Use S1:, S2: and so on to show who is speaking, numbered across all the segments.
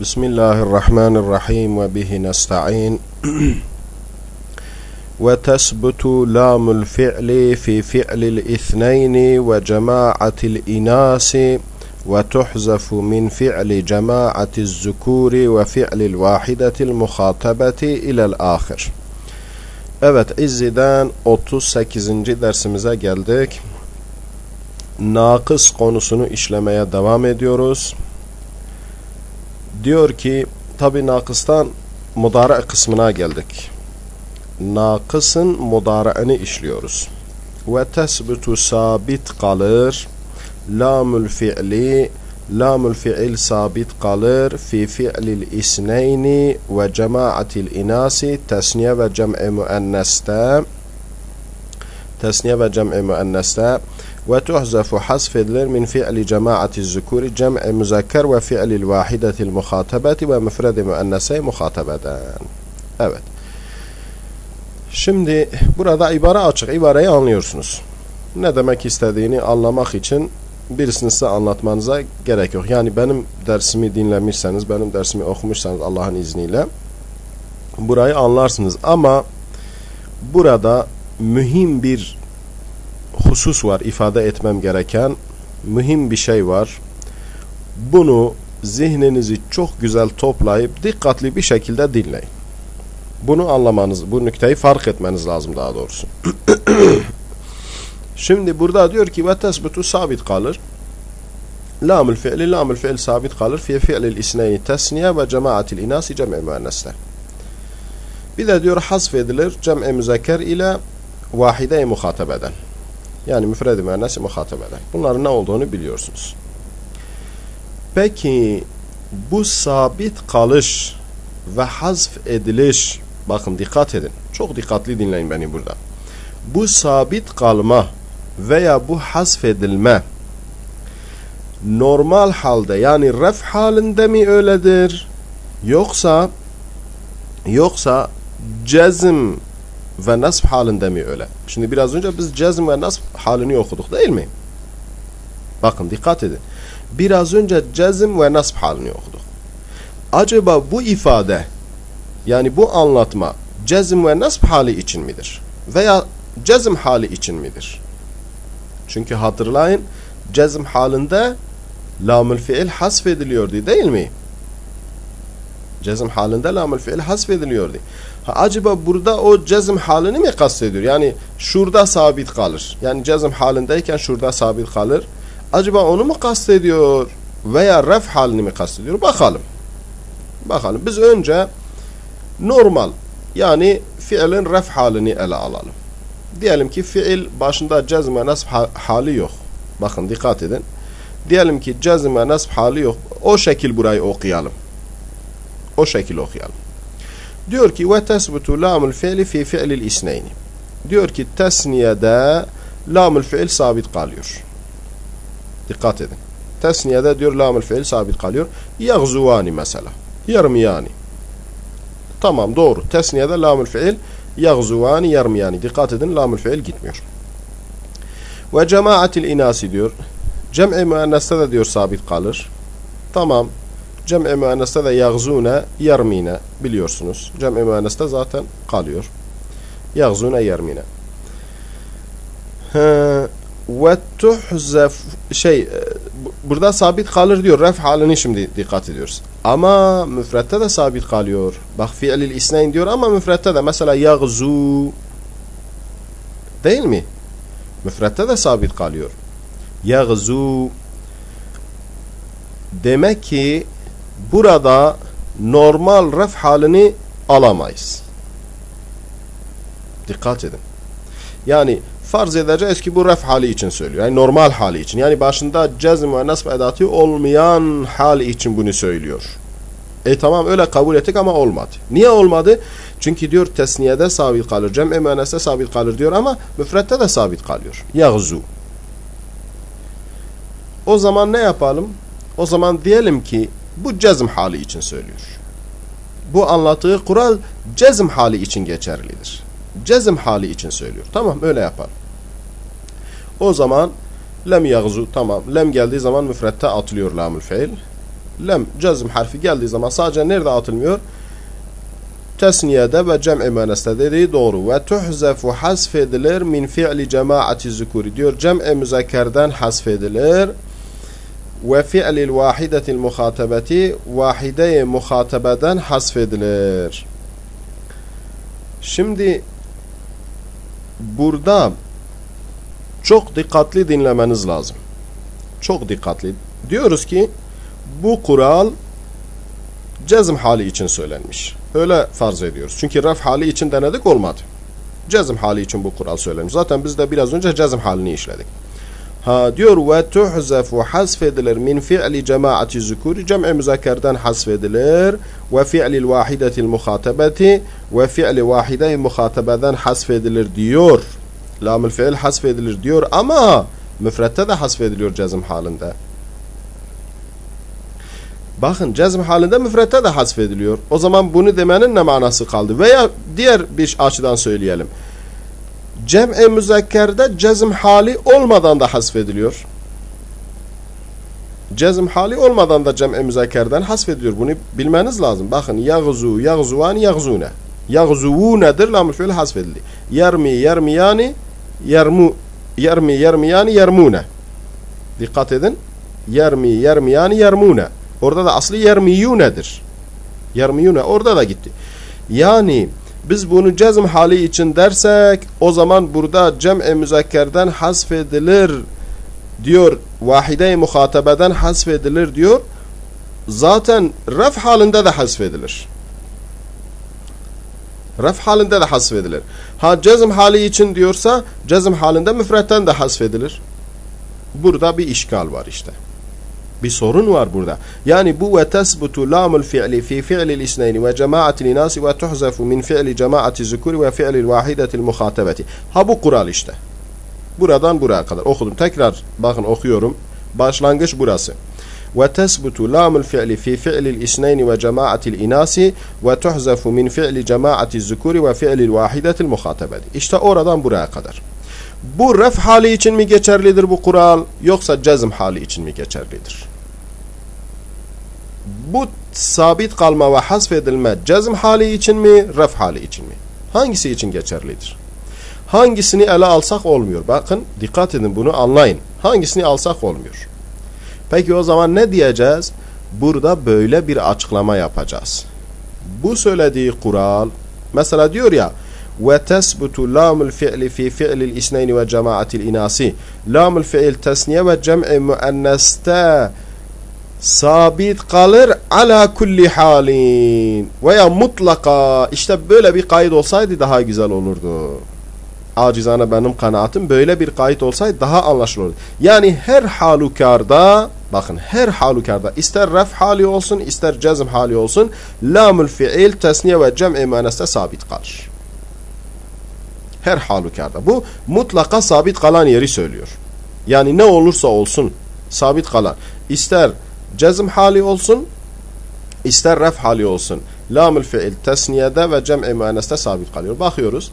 S1: بسم الله الرحمن الرحيم وبه نستعين وتثبت لام الفعل في فعل الاثنين وجماعة الإناث وتحذف من فعل جماعة الذكور وفعل الواحدة المخاطبة إلى الآخر Evet İzzi'den 38. dersimize geldik. Nakıs konusunu işlemeye devam ediyoruz. Diyor ki tabi nakıstan mudara kısmına geldik. Nakısın mudara'ını işliyoruz. Ve tesbitu sabit kalır. Lamül fi'li lamül fi'il sabit kalır fi fi'lil isneyni ve cemaatil inasi tesniye ve cem'i müenneste tesniye ve cem'i müenneste ve tuhzafu hasf edilir min fi'li cemaati zukuri cem'i müzekker ve fi'lil vahidetil muhatabeti ve müfredi müennese muhatabeden. Evet. Şimdi burada ibare açık. İbareyi anlıyorsunuz. Ne demek istediğini anlamak için birisini size anlatmanıza gerek yok. Yani benim dersimi dinlemişseniz, benim dersimi okumuşsanız Allah'ın izniyle burayı anlarsınız. Ama burada mühim bir husus var ifade etmem gereken. Mühim bir şey var. Bunu zihninizi çok güzel toplayıp dikkatli bir şekilde dinleyin. Bunu anlamanız, bu nükteyi fark etmeniz lazım daha doğrusu. Şimdi burada diyor ki ve tesbutu sabit kalır. Lamül fi'li lamül fi'l sabit kalır. Fi fi'lil isneyni tesniye ve cemaatil inasi cem'i müennesle. Bir de diyor hasf edilir cem'i müzekker ile vahide-i muhatabeden. Yani müfred-i müennesi muhatabeden. Bunların ne olduğunu biliyorsunuz. Peki bu sabit kalış ve hasf ediliş bakın dikkat edin. Çok dikkatli dinleyin beni burada. Bu sabit kalma veya bu hasfedilme normal halde yani ref halinde mi öyledir yoksa yoksa cezm ve nasb halinde mi öyle? Şimdi biraz önce biz cezm ve nasb halini okuduk değil mi? Bakın dikkat edin. Biraz önce cezm ve nasb halini okuduk. Acaba bu ifade yani bu anlatma cezm ve nasb hali için midir? Veya cezm hali için midir? Çünkü hatırlayın cezm halinde lamül fiil hasfediliyordu değil mi? Cezm halinde lamül fiil hasfediliyordu. Ha, acaba burada o cezm halini mi kastediyor? Yani şurada sabit kalır. Yani cezm halindeyken şurada sabit kalır. Acaba onu mu kastediyor? Veya ref halini mi kastediyor? Bakalım. Bakalım. Biz önce normal yani fiilin ref halini ele alalım. Diyelim ki fiil başında cezm ve nasb hali yok. Bakın dikkat edin. Diyelim ki cezm ve nasb hali yok. O şekil burayı okuyalım. O şekil okuyalım. Diyor ki ve tesbutu lamul fiili fi fi'lil isneyni. Diyor ki tesniyede lamul fiil sabit kalıyor. Dikkat edin. Tesniyede diyor lamul fiil sabit kalıyor. Yagzuvani mesela. Yarmiyani. Tamam doğru. Tesniyede lamul fiil yagzuvani yarmiyani. Dikkat edin lamul fiil gitmiyor. Ve cemaatil inasi diyor. Cem'i müenneste de diyor sabit kalır. Tamam. Cem'i müenneste de yagzune yarmine biliyorsunuz. Cem'i müenneste zaten kalıyor. Yagzune yarmine. Ve tuhzef şey burada sabit kalır diyor. Ref halini şimdi dikkat ediyoruz. Ama müfrette de sabit kalıyor. Bak fiilil isneyn diyor ama müfrette de mesela yagzu değil mi? Müfrette de sabit kalıyor. Yagzu demek ki burada normal ref halini alamayız. Dikkat edin. Yani farz edeceğiz ki bu ref hali için söylüyor. Yani normal hali için. Yani başında cezm ve nasb edatı olmayan hali için bunu söylüyor. E tamam öyle kabul ettik ama olmadı. Niye olmadı? Çünkü diyor tesniyede sabit kalır. Cem'i müenneste sabit kalır diyor ama müfrette de sabit kalıyor. Yagzu. O zaman ne yapalım? O zaman diyelim ki bu cezm hali için söylüyor. Bu anlattığı kural cezm hali için geçerlidir. Cezm hali için söylüyor. Tamam öyle yapalım. O zaman lem yagzu tamam. Lem geldiği zaman müfrette atılıyor lamül fiil. Lem cezm harfi geldiği zaman sadece nerede atılmıyor? Tesniyede ve cem'i müenneste dediği doğru. Ve tuhzefu hasfedilir min fi'li cemaati zükuri diyor. Cem'i müzekkerden hasfedilir. Ve fi'lil vahidetil muhatabeti vahide-i muhatabeden hasfedilir. Şimdi burada çok dikkatli dinlemeniz lazım. Çok dikkatli. Diyoruz ki bu kural cezm hali için söylenmiş. Öyle farz ediyoruz. Çünkü raf hali için denedik olmadı. Cezm hali için bu kural söylenmiş. Zaten biz de biraz önce cezm halini işledik. Ha diyor ve tuhzefu hasfedilir min fi'li cemaati zükuri cem'i müzakkerden hasfedilir ve fi'lil vahidetil muhatabeti ve fi'li vahide muhatabeden hasfedilir diyor. Lamül fiil hasfedilir diyor ama müfrette de hasfediliyor cezm halinde. Bakın cezm halinde müfrette de hasfediliyor. O zaman bunu demenin ne manası kaldı? Veya diğer bir açıdan söyleyelim. Cem'e müzekkerde cezm hali olmadan da hasfediliyor. Cezm hali olmadan da cem'e müzekkerden hasfediliyor. Bunu bilmeniz lazım. Bakın yagzu, yagzuvan, yagzune. Yagzuvunedir lamül fiil hasfedildi. Yermi, yermiyani, yermu, yermi, yermiyani, yermune. Dikkat edin. Yermi, yermiyani, yermune. Orada da aslı yermiyunedir. Yermiyune orada da gitti. Yani biz bunu cezm hali için dersek o zaman burada cem'i müzekkerden hasfedilir diyor. Vahide-i muhatabeden hasfedilir diyor. Zaten ref halinde de hasfedilir. Ref halinde de hasfedilir. Ha cezm hali için diyorsa cezm halinde müfretten de hasfedilir. Burada bir işgal var işte. Bir sorun var burada. Yani bu ve tesbutu lamul fi'li fi fi'lil isneyni ve cemaatil inasi ve tuhzefu min fi'li cemaati zükuri ve fi'lil vahidetil muhatabeti. Ha bu kural işte. Buradan buraya kadar okudum. Tekrar bakın okuyorum. Başlangıç burası. Fi fi'lil isneyni ve cemaatil inasi ve tuhzefu min fi'li cemaati zükuri ve fi'lil vahidetil muhatabeti. İşte oradan buraya kadar. Bu ref hali için mi geçerlidir bu kural yoksa cezm hali için mi geçerlidir? Bu sabit kalma ve hasfedilme cezm hali için mi ref hali için mi? Hangisi için geçerlidir? Hangisini ele alsak olmuyor. Bakın dikkat edin bunu anlayın. Hangisini alsak olmuyor. Peki o zaman ne diyeceğiz? Burada böyle bir açıklama yapacağız. Bu söylediği kural mesela diyor ya ve tesbutu lamul fi'li fi fi'lil isneyni ve cemaatil inasi. Lamul fi'il tesniye ve cem'i müenneste sabit kalır ala kulli halin veya mutlaka işte böyle bir kayıt olsaydı daha güzel olurdu. Acizane benim kanaatim böyle bir kayıt olsaydı daha anlaşılırdı. Yani her halukarda bakın her halukarda ister ref hali olsun ister cezm hali olsun lamül fiil tesniye ve cem'i maneste sabit kalır. Her halükarda. Bu mutlaka sabit kalan yeri söylüyor. Yani ne olursa olsun sabit kalan. İster cezm hali olsun, ister ref hali olsun. Lamül fiil tesniyede ve cem'i müenneste sabit kalıyor. Bakıyoruz.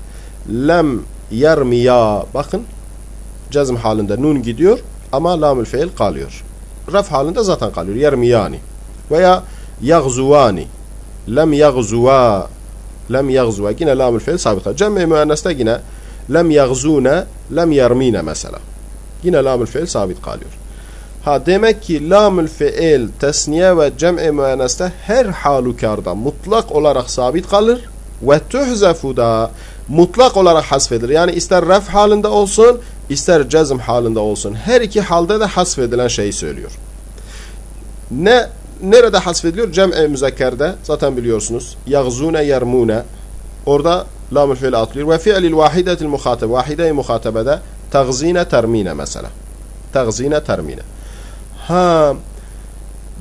S1: Lem yermiya. Bakın. Cezm halinde nun gidiyor ama lamül fiil kalıyor. Ref halinde zaten kalıyor. Yermiyani. Veya yagzuvani. Lem yagzuva lem yagzuva yine lamül fiil sabit. Cem'i müenneste yine lem yagzune lem yermine mesela. Yine lamül fiil sabit kalıyor. Ha demek ki lamül fiil tesniye ve cem'i müenneste her halükarda mutlak olarak sabit kalır ve tuhzefu da mutlak olarak hasfedilir. Yani ister ref halinde olsun ister cezm halinde olsun. Her iki halde de hasfedilen şeyi söylüyor. Ne nerede hasfediliyor? Cem'i müzekkerde zaten biliyorsunuz. Yagzune yermune. Orada lamül fiil atlıyor. Ve fiilil vahidetil muhatebe. Vahide-i muhatebede tagzine termine mesela. Tagzine termine. Ha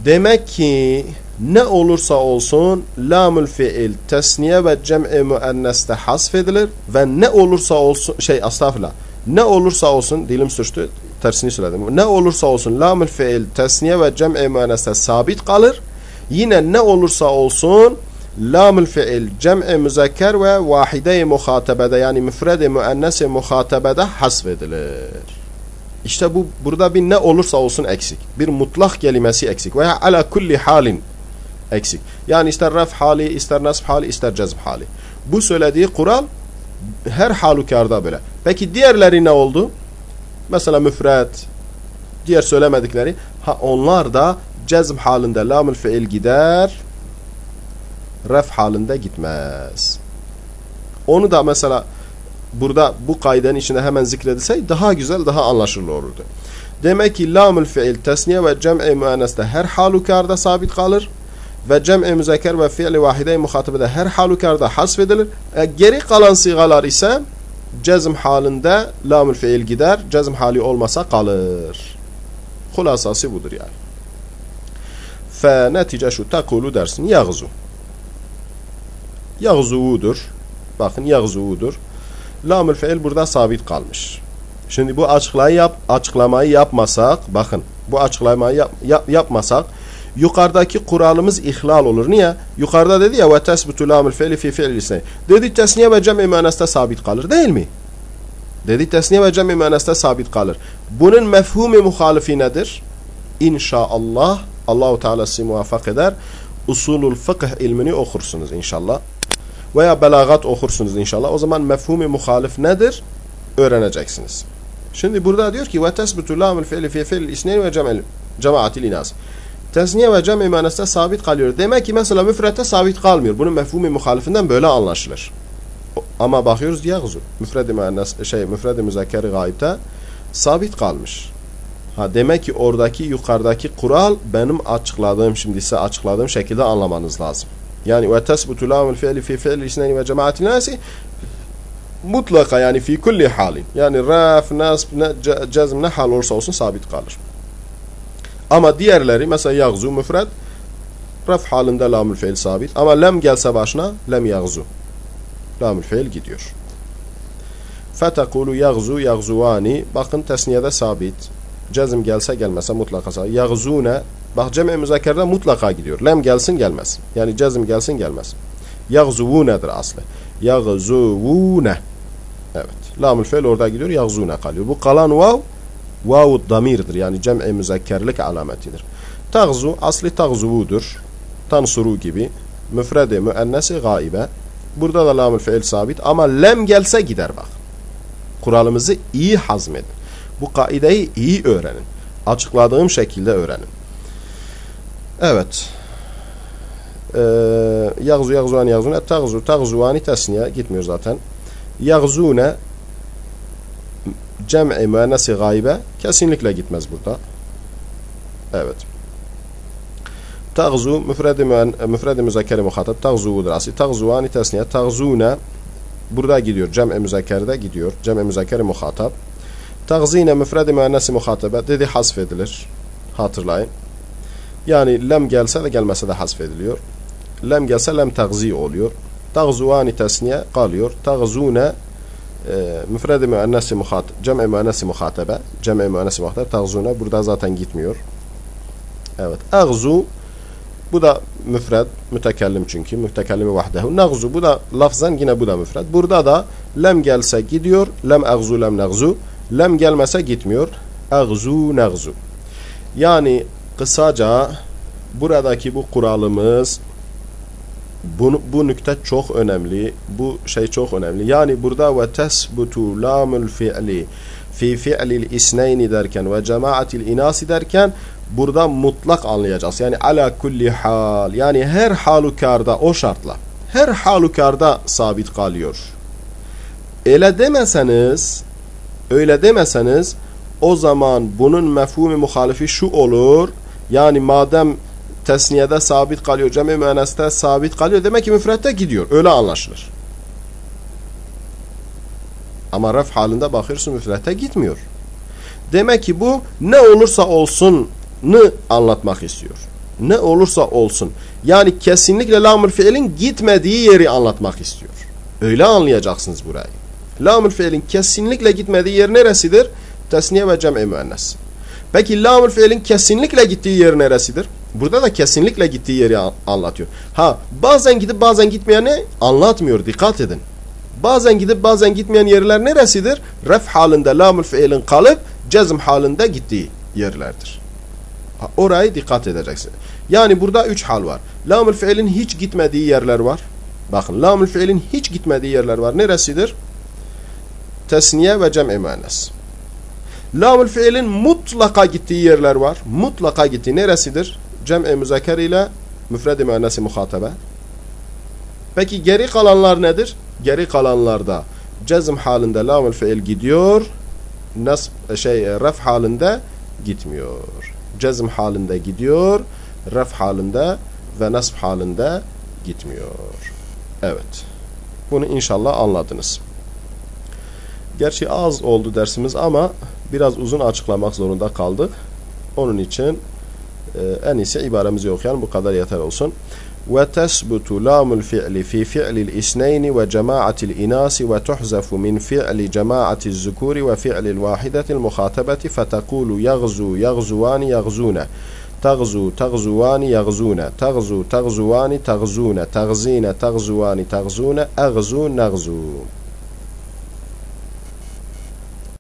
S1: demek ki ne olursa olsun lamül fiil tesniye ve cem'i müenneste hasfedilir ve ne olursa olsun şey estağfurullah ne olursa olsun dilim sürçtü tersini söyledim. Ne olursa olsun lamül fiil tesniye ve cem'i müenneste sabit kalır. Yine ne olursa olsun lamül fiil cem'i müzekker ve vahide-i muhatabede yani müfred-i müennesi muhatabede hasfedilir. İşte bu burada bir ne olursa olsun eksik. Bir mutlak kelimesi eksik. Veya ala kulli halin eksik. Yani ister raf hali, ister nasb hali, ister cezb hali. Bu söylediği kural her halükarda böyle. Peki diğerleri ne oldu? Mesela müfret, diğer söylemedikleri. Ha onlar da cezm halinde lamül fiil gider, ref halinde gitmez. Onu da mesela burada bu kaidenin içinde hemen zikredilseydi daha güzel, daha anlaşılır olurdu. Demek ki lamül fiil tesniye ve cem'i müenneste her halükarda sabit kalır ve cem'i müzeker ve fiili vahide-i muhatabede her halükarda hasfedilir. E, geri kalan sigalar ise cezm halinde lamül fiil gider, cezm hali olmasa kalır. Hulasası budur yani. Fe netice şu takulu dersin yağzu. Yağzuvudur. Bakın yağzuvudur. Lamül fiil burada sabit kalmış. Şimdi bu açıklamayı, yap, açıklamayı yapmasak, bakın bu açıklamayı yap, yap, yapmasak yukarıdaki kuralımız ihlal olur. Niye? Yukarıda dedi ya ve tesbutu lamül fiili fi fi'l isne. Dedi tesniye ve cem'i manasta sabit kalır değil mi? Dedi tesniye ve cem'i manasta sabit kalır. Bunun mefhumi muhalifi nedir? İnşaallah Allahu Teala sizi muvaffak eder. Usulul fıkh ilmini okursunuz inşallah. Veya belagat okursunuz inşallah. O zaman mefhumi muhalif nedir? Öğreneceksiniz. Şimdi burada diyor ki ve tesbutu lamül fiili fi fi'l isneyn ve cemaatil inas. Tesniye ve cem imaneste sabit kalıyor. Demek ki mesela müfrette sabit kalmıyor. Bunun mefhumi muhalifinden böyle anlaşılır. Ama bakıyoruz yağzu. Müfred-i müennes şey müfred-i müzekkeri gaybte sabit kalmış. Ha demek ki oradaki yukarıdaki kural benim açıkladığım şimdi size açıkladığım şekilde anlamanız lazım. Yani ve tesbutu lamul fi'li fi fi'li isneni ve cemaatin nasi mutlaka yani fi kulli halin. Yani raf, nasb, cezm ne hal olursa olsun sabit kalır. Ama diğerleri mesela yağzu müfred raf halinde lamül fiil sabit. Ama lem gelse başına lem yağzu. Lamül fiil gidiyor. Fetekulu yağzu yağzuvani. Bakın tesniyede sabit. Cezim gelse gelmese mutlaka sabit. Yağzune. Bak cem-i müzakerde mutlaka gidiyor. Lem gelsin gelmez. Yani cezim gelsin gelmez. Yağzuvunedir aslı. Yağzuvune. Evet. Lamül fiil orada gidiyor. Yağzune kalıyor. Bu kalan vav vavu damirdir. Yani cem'i müzekkerlik alametidir. Tagzu asli tagzuvudur. Tansuru gibi. Müfredi müennesi gaibe. Burada da lamül fiil sabit ama lem gelse gider bak. Kuralımızı iyi hazmedin. Bu kaideyi iyi öğrenin. Açıkladığım şekilde öğrenin. Evet. Ee, yağzu yağzuani yağzune tagzu tagzuvani tesniye gitmiyor zaten. Yağzune cem'i müennesi gaybe kesinlikle gitmez burada. Evet. Tağzu müfredi müfredi müzakkeri muhatap tağzuvudur asli. Tağzuvani tesniye tağzune burada gidiyor. Cem'i müzakkerde gidiyor. Cem'i müzakkeri muhatap. Tağzine müfredi müennesi muhatabe dedi hasf edilir. Hatırlayın. Yani lem gelse de gelmese de hasf ediliyor. Lem gelse lem tağzi oluyor. Tağzuvani tesniye kalıyor. Tağzune müfredi müennesi muhat cem'i müennesi muhatabe cem'i müennesi muhatabe tağzuna burada zaten gitmiyor. Evet. Ağzu bu da müfred mütekellim çünkü mütekellimi vahdehu. Nagzu bu da lafzan yine bu da müfred. Burada da lem gelse gidiyor. Lem ağzu lem nagzu. Lem gelmese gitmiyor. Ağzu nagzu. Yani kısaca buradaki bu kuralımız bu, bu nükte çok önemli. Bu şey çok önemli. Yani burada ve tesbutu lamul fi'li fi fi'lil isneyni derken ve cemaatil inasi derken burada mutlak anlayacağız. Yani ala kulli hal. Yani her halükarda o şartla. Her halükarda sabit kalıyor. Öyle demeseniz öyle demeseniz o zaman bunun mefhumi muhalifi şu olur. Yani madem tesniyede sabit kalıyor, cem-i müenneste sabit kalıyor. Demek ki müfrette gidiyor. Öyle anlaşılır. Ama ref halinde bakıyorsun müfrette gitmiyor. Demek ki bu ne olursa olsun anlatmak istiyor. Ne olursa olsun. Yani kesinlikle lamül fiilin gitmediği yeri anlatmak istiyor. Öyle anlayacaksınız burayı. Lamül fiilin kesinlikle gitmediği yer neresidir? Tesniye ve cem'i müennes. Peki lamül fiilin kesinlikle gittiği yer neresidir? Burada da kesinlikle gittiği yeri anlatıyor. Ha bazen gidip bazen gitmeyeni anlatmıyor. Dikkat edin. Bazen gidip bazen gitmeyen yerler neresidir? Ref halinde lamül fiilin kalıp cezm halinde gittiği yerlerdir. Orayı dikkat edeceksin. Yani burada üç hal var. Lamül fiilin hiç gitmediği yerler var. Bakın lamül fiilin hiç gitmediği yerler var. Neresidir? Tesniye ve cem'i müennes. Lamül fiilin mutlaka gittiği yerler var. Mutlaka gittiği neresidir? Cem'i müzaker ile müfred-i müennesi muhatabe. Peki geri kalanlar nedir? Geri kalanlarda cezm halinde lamül fiil gidiyor. Nasb şey ref halinde gitmiyor. Cezm halinde gidiyor, ref halinde ve nasb halinde gitmiyor. Evet. Bunu inşallah anladınız. Gerçi az oldu dersimiz ama biraz uzun açıklamak zorunda kaldık. Onun için iyisi ibaremizi okuyan bu kadar yeter. وتثبت لام الفعل في فعل الإثنين وجماعة الإناث وتحذف من فعل جماعة الذكور وفعل الواحدة المخاطبة فتقول يغزو يغزوان يغزون. تغزو تغزوان يغزون. تغزو تغزوان تغزون. تغزين تغزوان تغزون. أغزو نغزو.